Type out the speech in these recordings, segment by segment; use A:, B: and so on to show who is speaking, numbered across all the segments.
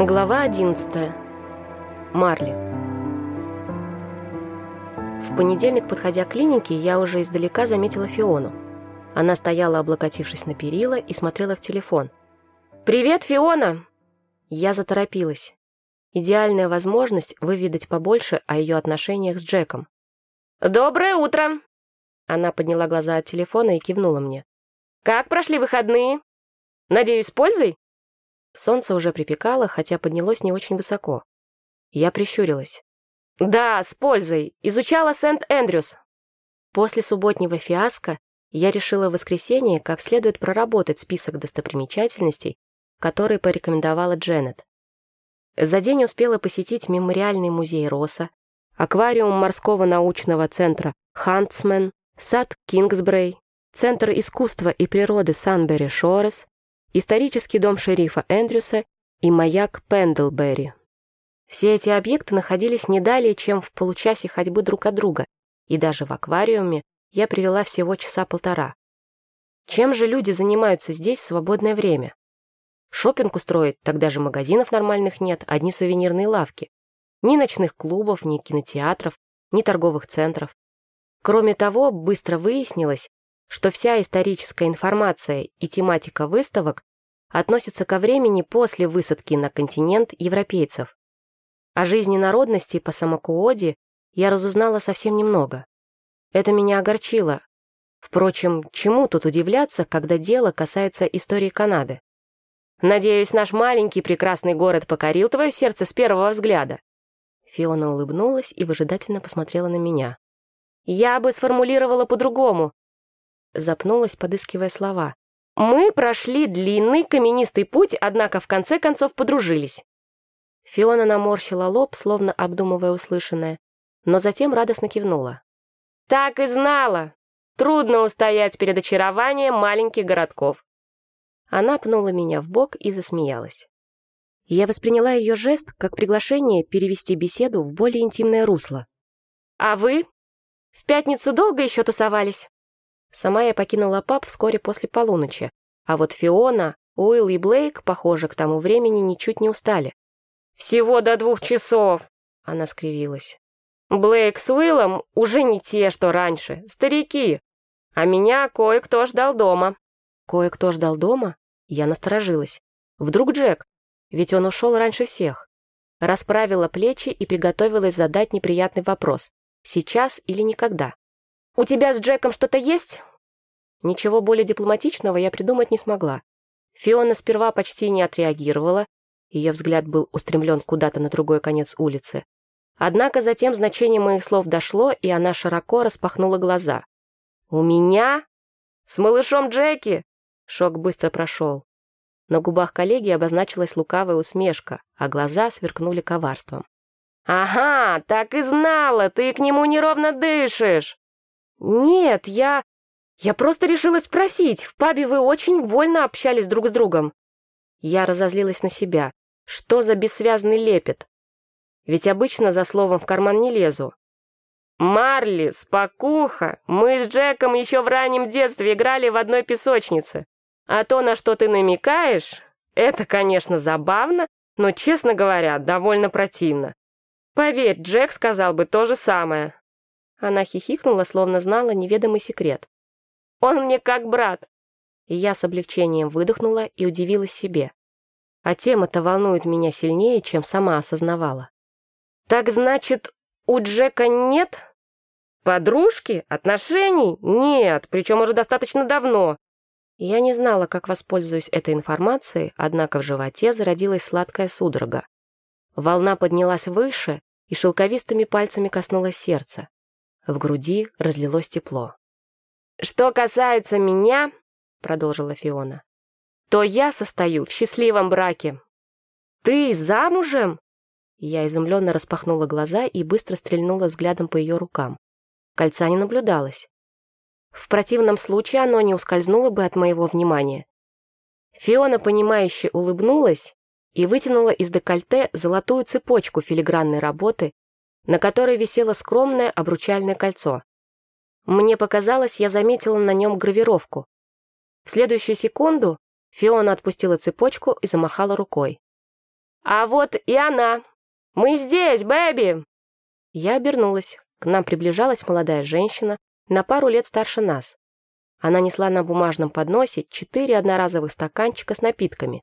A: Глава 11. Марли. В понедельник, подходя к клинике, я уже издалека заметила Фиону. Она стояла, облокотившись на перила, и смотрела в телефон. «Привет, Фиона!» Я заторопилась. Идеальная возможность выведать побольше о ее отношениях с Джеком. «Доброе утро!» Она подняла глаза от телефона и кивнула мне. «Как прошли выходные? Надеюсь, с пользой?» Солнце уже припекало, хотя поднялось не очень высоко. Я прищурилась. «Да, с пользой. Изучала Сент-Эндрюс». После субботнего фиаско я решила в воскресенье как следует проработать список достопримечательностей, которые порекомендовала Дженнет. За день успела посетить мемориальный музей Росса, аквариум морского научного центра «Хантсмен», сад Кингсбрей, Центр искусства и природы Санбери-Шорес, исторический дом шерифа Эндрюса и маяк Пендлберри. Все эти объекты находились не далее, чем в получасе ходьбы друг от друга, и даже в аквариуме я провела всего часа полтора. Чем же люди занимаются здесь в свободное время? Шопинг устроить, так даже магазинов нормальных нет, одни сувенирные лавки. Ни ночных клубов, ни кинотеатров, ни торговых центров. Кроме того, быстро выяснилось, что вся историческая информация и тематика выставок относятся ко времени после высадки на континент европейцев. О жизни народности по Самокуоде я разузнала совсем немного. Это меня огорчило. Впрочем, чему тут удивляться, когда дело касается истории Канады? «Надеюсь, наш маленький прекрасный город покорил твое сердце с первого взгляда?» Фиона улыбнулась и выжидательно посмотрела на меня. «Я бы сформулировала по-другому запнулась, подыскивая слова. «Мы прошли длинный каменистый путь, однако в конце концов подружились». Фиона наморщила лоб, словно обдумывая услышанное, но затем радостно кивнула. «Так и знала! Трудно устоять перед очарованием маленьких городков!» Она пнула меня в бок и засмеялась. Я восприняла ее жест как приглашение перевести беседу в более интимное русло. «А вы? В пятницу долго еще тусовались?» Сама я покинула паб вскоре после полуночи, а вот Фиона, Уилл и Блейк, похоже, к тому времени ничуть не устали. «Всего до двух часов!» — она скривилась. «Блейк с Уиллом уже не те, что раньше, старики, а меня кое-кто ждал дома». «Кое-кто ждал дома?» Я насторожилась. «Вдруг Джек? Ведь он ушел раньше всех». Расправила плечи и приготовилась задать неприятный вопрос. Сейчас или никогда? «У тебя с Джеком что-то есть?» Ничего более дипломатичного я придумать не смогла. Фиона сперва почти не отреагировала, ее взгляд был устремлен куда-то на другой конец улицы. Однако затем значение моих слов дошло, и она широко распахнула глаза. «У меня? С малышом Джеки?» Шок быстро прошел. На губах коллеги обозначилась лукавая усмешка, а глаза сверкнули коварством. «Ага, так и знала, ты к нему неровно дышишь!» «Нет, я... Я просто решила спросить. В пабе вы очень вольно общались друг с другом». Я разозлилась на себя. Что за бессвязный лепет? Ведь обычно за словом в карман не лезу. «Марли, спокуха, мы с Джеком еще в раннем детстве играли в одной песочнице. А то, на что ты намекаешь, это, конечно, забавно, но, честно говоря, довольно противно. Поверь, Джек сказал бы то же самое. Она хихикнула, словно знала неведомый секрет. «Он мне как брат!» И я с облегчением выдохнула и удивилась себе. А тема-то волнует меня сильнее, чем сама осознавала. «Так значит, у Джека нет?» «Подружки? Отношений? Нет, причем уже достаточно давно». Я не знала, как воспользуюсь этой информацией, однако в животе зародилась сладкая судорога. Волна поднялась выше и шелковистыми пальцами коснулась сердца. В груди разлилось тепло. «Что касается меня», — продолжила Фиона, «то я состою в счастливом браке». «Ты замужем?» Я изумленно распахнула глаза и быстро стрельнула взглядом по ее рукам. Кольца не наблюдалось. В противном случае оно не ускользнуло бы от моего внимания. Фиона, понимающе улыбнулась и вытянула из декольте золотую цепочку филигранной работы на которой висело скромное обручальное кольцо. Мне показалось, я заметила на нем гравировку. В следующую секунду Фиона отпустила цепочку и замахала рукой. А вот и она. Мы здесь, бэби!» Я обернулась. К нам приближалась молодая женщина, на пару лет старше нас. Она несла на бумажном подносе четыре одноразовых стаканчика с напитками.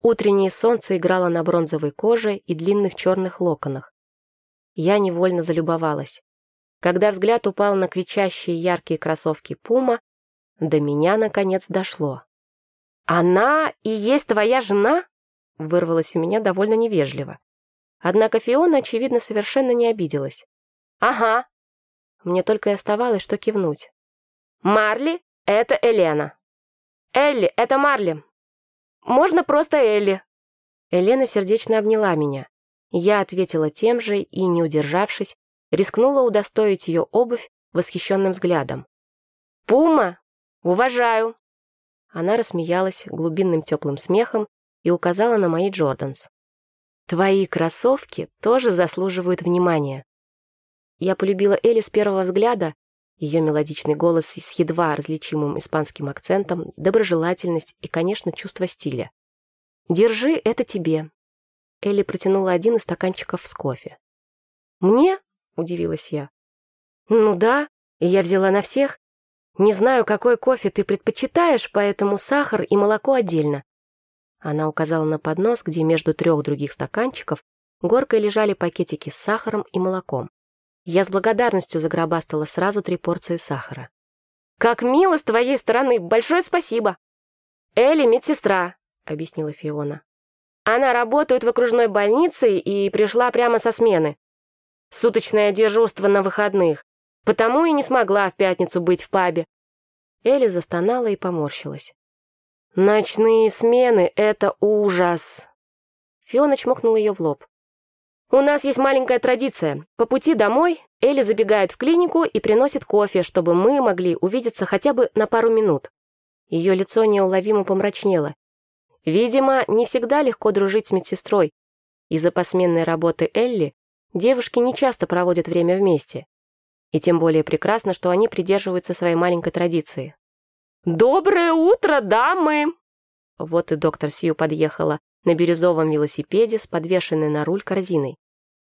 A: Утреннее солнце играло на бронзовой коже и длинных черных локонах. Я невольно залюбовалась. Когда взгляд упал на кричащие яркие кроссовки Пума, до меня наконец дошло. «Она и есть твоя жена?» вырвалось у меня довольно невежливо. Однако Фиона, очевидно, совершенно не обиделась. «Ага». Мне только и оставалось, что кивнуть. «Марли — это Елена. Элли — это Марли. Можно просто Элли». Елена сердечно обняла меня. Я ответила тем же и, не удержавшись, рискнула удостоить ее обувь восхищенным взглядом. «Пума! Уважаю!» Она рассмеялась глубинным теплым смехом и указала на мои Джорданс. «Твои кроссовки тоже заслуживают внимания». Я полюбила Элли с первого взгляда, ее мелодичный голос с едва различимым испанским акцентом, доброжелательность и, конечно, чувство стиля. «Держи, это тебе». Элли протянула один из стаканчиков с кофе. «Мне?» — удивилась я. «Ну да, и я взяла на всех. Не знаю, какой кофе ты предпочитаешь, поэтому сахар и молоко отдельно. Она указала на поднос, где между трех других стаканчиков горкой лежали пакетики с сахаром и молоком. Я с благодарностью загробастала сразу три порции сахара. «Как мило с твоей стороны! Большое спасибо!» «Элли — медсестра», — объяснила Фиона. «Она работает в окружной больнице и пришла прямо со смены. Суточное дежурство на выходных, потому и не смогла в пятницу быть в пабе». Элли застонала и поморщилась. «Ночные смены — это ужас!» Фиона чмокнула ее в лоб. «У нас есть маленькая традиция. По пути домой Элли забегает в клинику и приносит кофе, чтобы мы могли увидеться хотя бы на пару минут». Ее лицо неуловимо помрачнело. Видимо, не всегда легко дружить с медсестрой. Из-за посменной работы Элли девушки не часто проводят время вместе. И тем более прекрасно, что они придерживаются своей маленькой традиции. «Доброе утро, дамы!» Вот и доктор Сью подъехала на бирюзовом велосипеде с подвешенной на руль корзиной.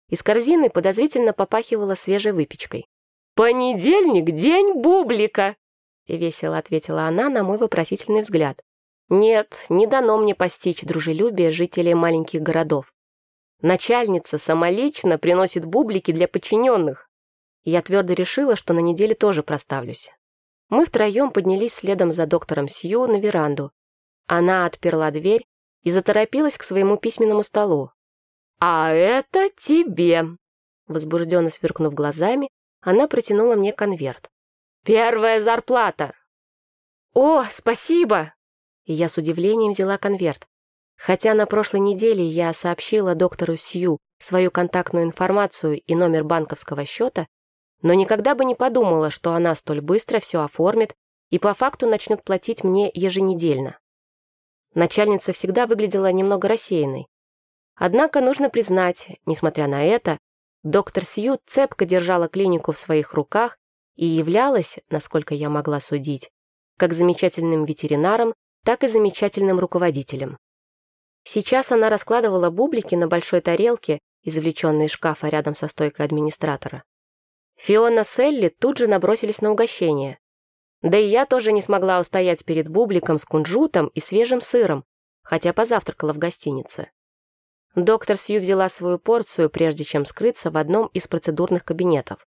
A: Из корзины подозрительно попахивала свежей выпечкой. «Понедельник — день бублика!» — весело ответила она на мой вопросительный взгляд. «Нет, не дано мне постичь дружелюбие жителей маленьких городов. Начальница самолично приносит бублики для подчиненных. Я твердо решила, что на неделе тоже проставлюсь. Мы втроем поднялись следом за доктором Сью на веранду. Она отперла дверь и заторопилась к своему письменному столу. «А это тебе!» Возбужденно сверкнув глазами, она протянула мне конверт. «Первая зарплата!» «О, спасибо!» И я с удивлением взяла конверт. Хотя на прошлой неделе я сообщила доктору Сью свою контактную информацию и номер банковского счета, но никогда бы не подумала, что она столь быстро все оформит и по факту начнет платить мне еженедельно. Начальница всегда выглядела немного рассеянной. Однако нужно признать, несмотря на это, доктор Сью цепко держала клинику в своих руках и являлась, насколько я могла судить, как замечательным ветеринаром, так и замечательным руководителем. Сейчас она раскладывала бублики на большой тарелке, извлеченной из шкафа рядом со стойкой администратора. Фиона с Элли тут же набросились на угощение. Да и я тоже не смогла устоять перед бубликом с кунжутом и свежим сыром, хотя позавтракала в гостинице. Доктор Сью взяла свою порцию, прежде чем скрыться в одном из процедурных кабинетов.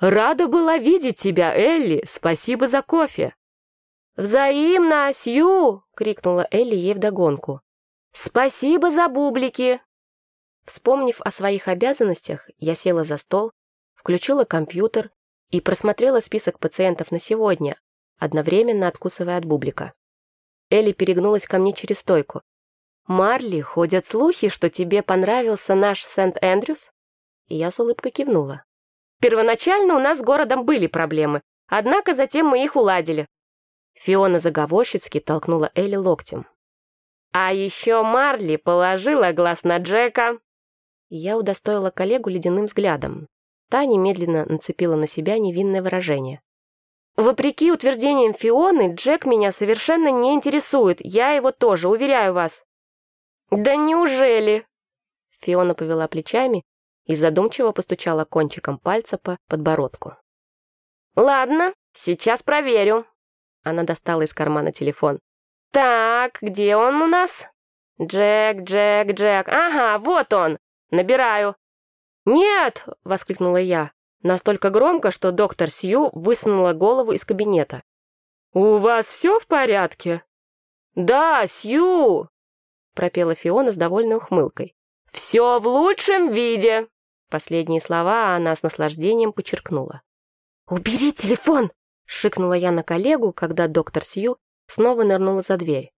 A: «Рада была видеть тебя, Элли! Спасибо за кофе!» «Взаимно, Сью!» — крикнула Элли ей вдогонку. «Спасибо за бублики!» Вспомнив о своих обязанностях, я села за стол, включила компьютер и просмотрела список пациентов на сегодня, одновременно откусывая от бублика. Элли перегнулась ко мне через стойку. «Марли, ходят слухи, что тебе понравился наш Сент-Эндрюс?» И я с улыбкой кивнула. «Первоначально у нас с городом были проблемы, однако затем мы их уладили». Фиона заговорщицки толкнула Элли локтем. «А еще Марли положила глаз на Джека!» Я удостоила коллегу ледяным взглядом. Та немедленно нацепила на себя невинное выражение. «Вопреки утверждениям Фионы, Джек меня совершенно не интересует. Я его тоже, уверяю вас». «Да неужели?» Фиона повела плечами и задумчиво постучала кончиком пальца по подбородку. «Ладно, сейчас проверю». Она достала из кармана телефон. «Так, где он у нас?» «Джек, Джек, Джек. Ага, вот он. Набираю». «Нет!» — воскликнула я. Настолько громко, что доктор Сью высунула голову из кабинета. «У вас все в порядке?» «Да, Сью!» — пропела Фиона с довольной ухмылкой. «Все в лучшем виде!» Последние слова она с наслаждением подчеркнула. «Убери телефон!» — шикнула я на коллегу, когда доктор Сью снова нырнула за дверь.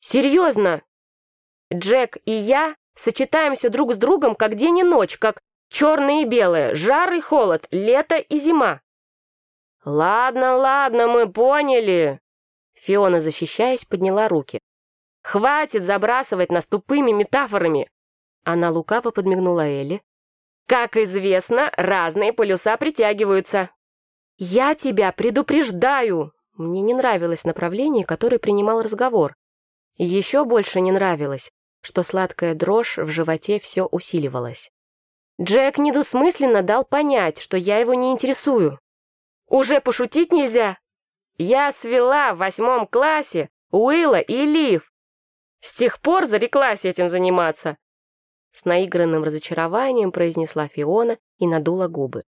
A: «Серьезно! Джек и я сочетаемся друг с другом как день и ночь, как черное и белое, жар и холод, лето и зима». «Ладно, ладно, мы поняли!» Фиона, защищаясь, подняла руки. «Хватит забрасывать нас тупыми метафорами!» Она лукаво подмигнула Элли, как известно, разные полюса притягиваются. Я тебя предупреждаю! Мне не нравилось направление, которое принимал разговор. Еще больше не нравилось, что сладкая дрожь в животе все усиливалась. Джек недвусмысленно дал понять, что я его не интересую. Уже пошутить нельзя? Я свела в восьмом классе Уилла и Лив. С тех пор зареклась этим заниматься. С наигранным разочарованием произнесла Фиона и надула губы.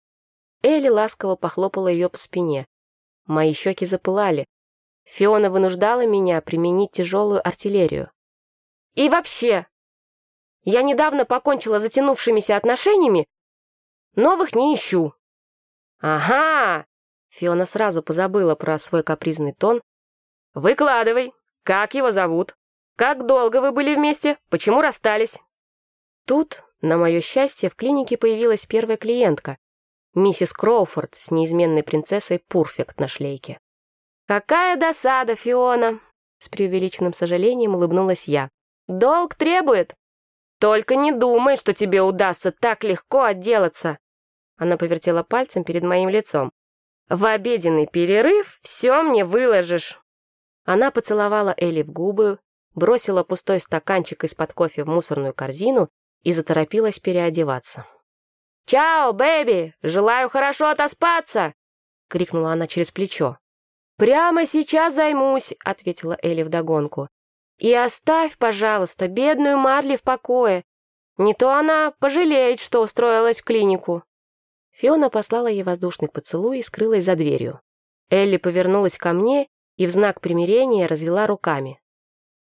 A: Элли ласково похлопала ее по спине. Мои щеки запылали. Фиона вынуждала меня применить тяжелую артиллерию. «И вообще, я недавно покончила затянувшимися отношениями, новых не ищу». «Ага!» Фиона сразу позабыла про свой капризный тон. «Выкладывай. Как его зовут? Как долго вы были вместе? Почему расстались? Тут, на мое счастье, в клинике появилась первая клиентка, миссис Кроуфорд с неизменной принцессой Пурфект на шлейке. «Какая досада, Фиона!» С преувеличенным сожалением улыбнулась я. «Долг требует!» «Только не думай, что тебе удастся так легко отделаться!» Она повертела пальцем перед моим лицом. «В обеденный перерыв все мне выложишь!» Она поцеловала Элли в губы, бросила пустой стаканчик из-под кофе в мусорную корзину и заторопилась переодеваться. «Чао, бэби! Желаю хорошо отоспаться!» — крикнула она через плечо. «Прямо сейчас займусь!» — ответила Элли вдогонку. «И оставь, пожалуйста, бедную Марли в покое. Не то она пожалеет, что устроилась в клинику». Фиона послала ей воздушный поцелуй и скрылась за дверью. Элли повернулась ко мне и в знак примирения развела руками.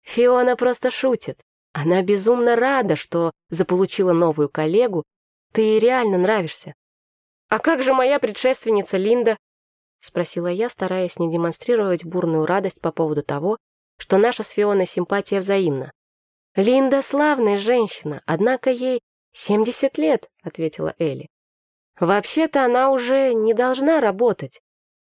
A: «Фиона просто шутит. Она безумно рада, что заполучила новую коллегу. Ты ей реально нравишься. «А как же моя предшественница Линда?» — спросила я, стараясь не демонстрировать бурную радость по поводу того, что наша с Фионой симпатия взаимна. «Линда славная женщина, однако ей 70 лет», — ответила Элли. «Вообще-то она уже не должна работать.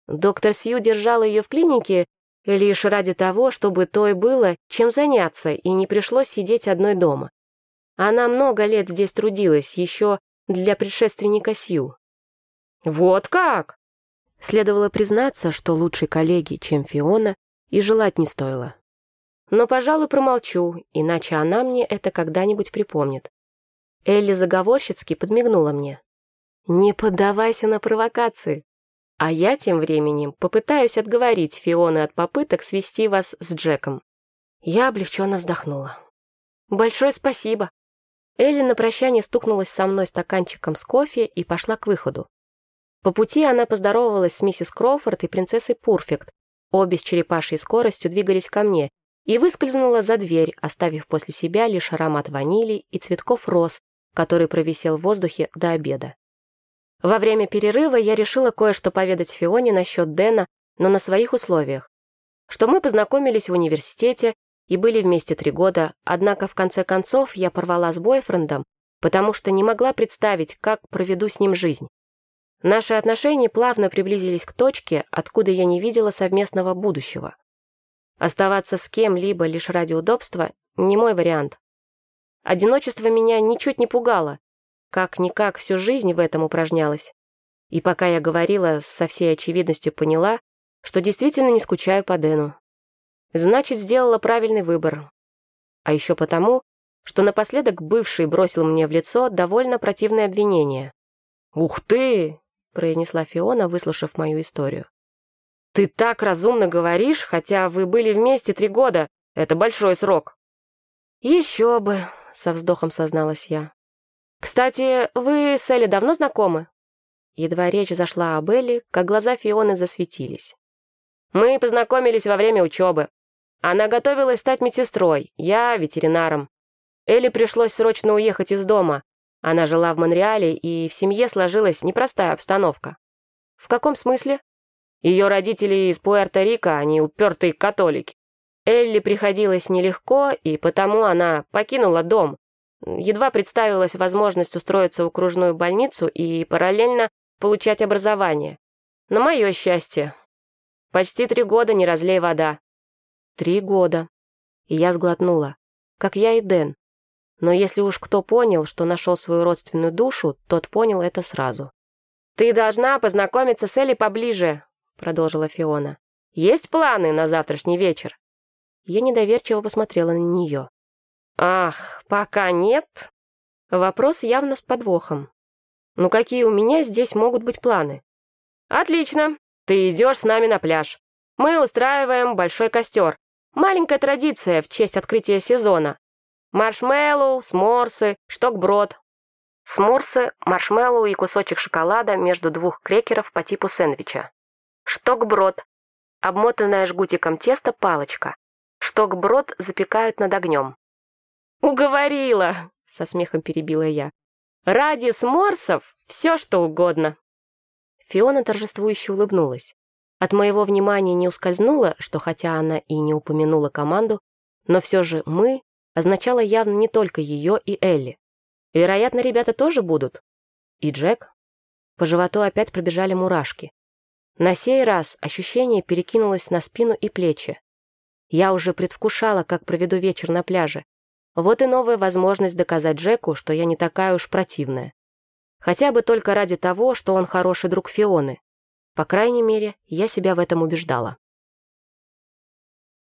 A: Доктор Сью держала ее в клинике Лишь ради того, чтобы той было чем заняться и не пришлось сидеть одной дома. Она много лет здесь трудилась, еще для предшественника Сью. «Вот как!» Следовало признаться, что лучшей коллеги, чем Фиона, и желать не стоило. Но, пожалуй, промолчу, иначе она мне это когда-нибудь припомнит. Элли заговорщицки подмигнула мне. «Не поддавайся на провокации. А я тем временем попытаюсь отговорить Фионы от попыток свести вас с Джеком. Я облегченно вздохнула. Большое спасибо. Элли на прощание стукнулась со мной стаканчиком с кофе и пошла к выходу. По пути она поздоровалась с миссис Кроуфорд и принцессой Пурфект. Обе с черепашьей скоростью двигались ко мне и выскользнула за дверь, оставив после себя лишь аромат ванили и цветков роз, который провисел в воздухе до обеда. Во время перерыва я решила кое-что поведать Фионе насчет Дэна, но на своих условиях. Что мы познакомились в университете и были вместе три года, однако в конце концов я порвала с бойфрендом, потому что не могла представить, как проведу с ним жизнь. Наши отношения плавно приблизились к точке, откуда я не видела совместного будущего. Оставаться с кем-либо лишь ради удобства – не мой вариант. Одиночество меня ничуть не пугало, как-никак всю жизнь в этом упражнялась. И пока я говорила, со всей очевидностью поняла, что действительно не скучаю по Дэну. Значит, сделала правильный выбор. А еще потому, что напоследок бывший бросил мне в лицо довольно противное обвинение. «Ух ты!» — произнесла Фиона, выслушав мою историю. «Ты так разумно говоришь, хотя вы были вместе три года. Это большой срок». «Еще бы», — со вздохом созналась я. «Кстати, вы с Элли давно знакомы?» Едва речь зашла об Элли, как глаза Фионы засветились. «Мы познакомились во время учебы. Она готовилась стать медсестрой, я — ветеринаром. Элли пришлось срочно уехать из дома. Она жила в Монреале, и в семье сложилась непростая обстановка. В каком смысле? Ее родители из Пуэрто-Рико, они упертые католики. Элли приходилось нелегко, и потому она покинула дом. Едва представилась возможность устроиться в окружную больницу и параллельно получать образование. На мое счастье. Почти три года не разлей вода. Три года. И я сглотнула. Как я и Дэн. Но если уж кто понял, что нашел свою родственную душу, тот понял это сразу. «Ты должна познакомиться с Элли поближе», — продолжила Фиона. «Есть планы на завтрашний вечер?» Я недоверчиво посмотрела на нее. «Ах, пока нет?» Вопрос явно с подвохом. «Ну какие у меня здесь могут быть планы?» «Отлично, ты идешь с нами на пляж. Мы устраиваем большой костер. Маленькая традиция в честь открытия сезона. Маршмеллоу, сморсы, штокброд. Сморсы, маршмеллоу и кусочек шоколада между двух крекеров по типу сэндвича. Штокброд. Обмотанная жгутиком тесто палочка. Штокброд запекают над огнем. «Уговорила!» — со смехом перебила я. «Ради сморсов все что угодно!» Фиона торжествующе улыбнулась. От моего внимания не ускользнуло, что хотя она и не упомянула команду, но все же «мы» означало явно не только ее и Элли. Вероятно, ребята тоже будут. И Джек. По животу опять пробежали мурашки. На сей раз ощущение перекинулось на спину и плечи. Я уже предвкушала, как проведу вечер на пляже. Вот и новая возможность доказать Джеку, что я не такая уж противная. Хотя бы только ради того, что он хороший друг Фионы. По крайней мере, я себя в этом убеждала.